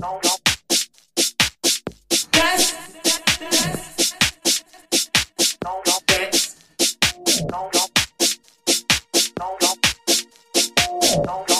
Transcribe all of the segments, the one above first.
No, no. Don't, don't.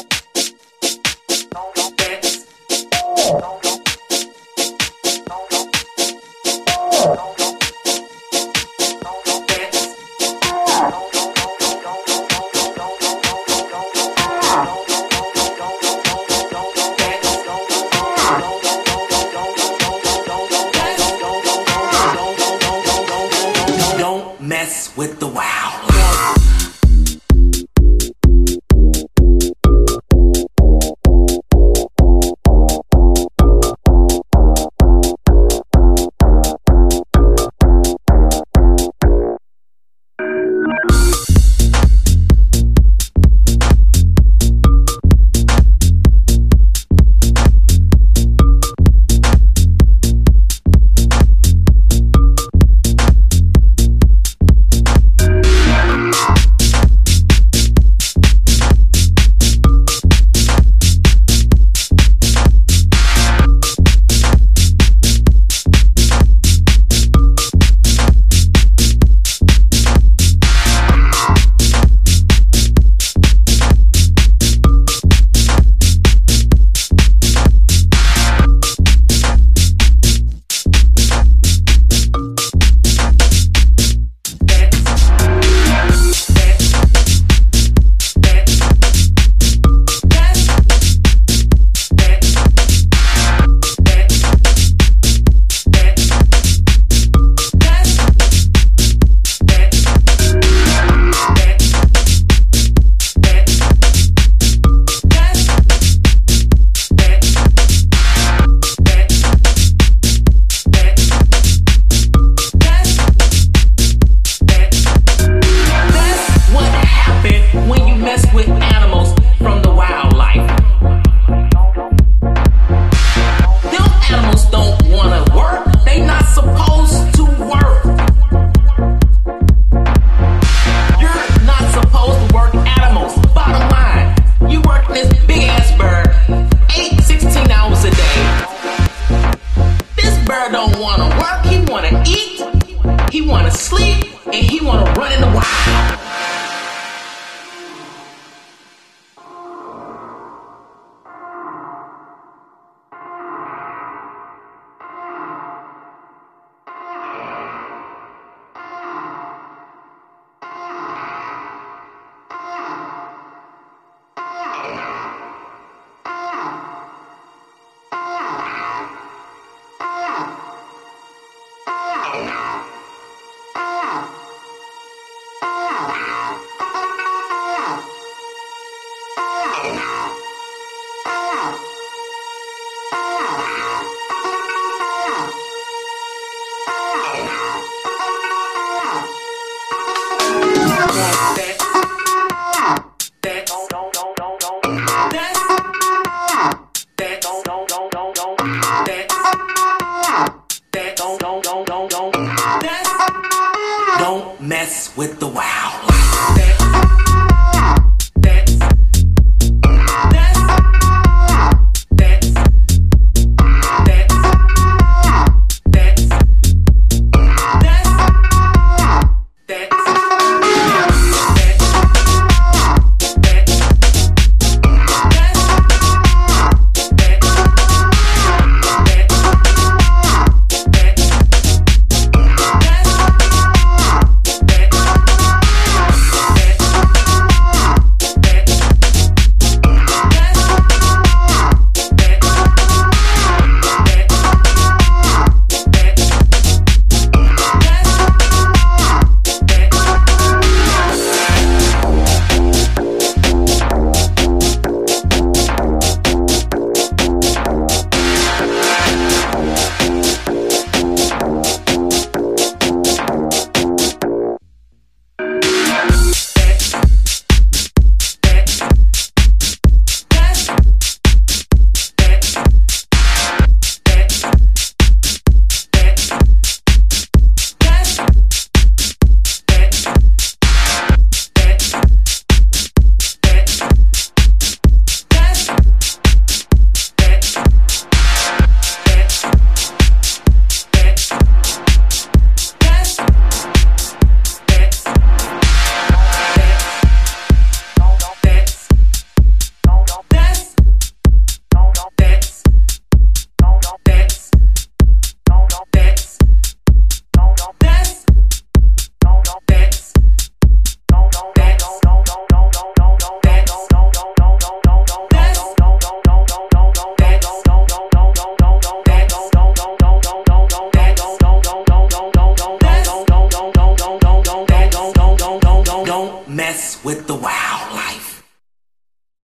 don't mess with the Wow.